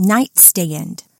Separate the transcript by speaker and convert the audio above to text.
Speaker 1: nightstand.